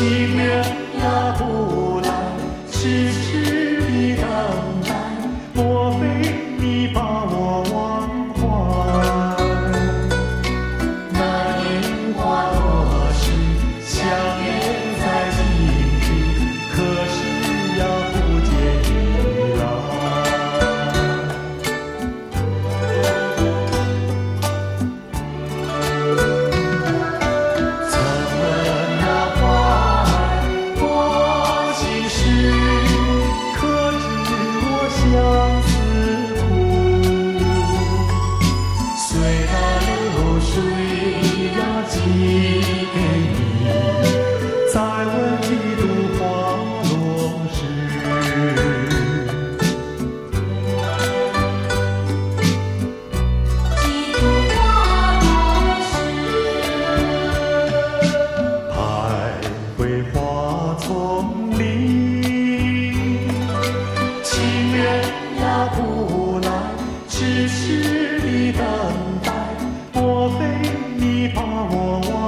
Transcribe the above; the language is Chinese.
信念呀，不。水呀寄给你再问几度花落时几度花落时徘徊花丛里情人呀不来痴痴的等待。莫非你把我忘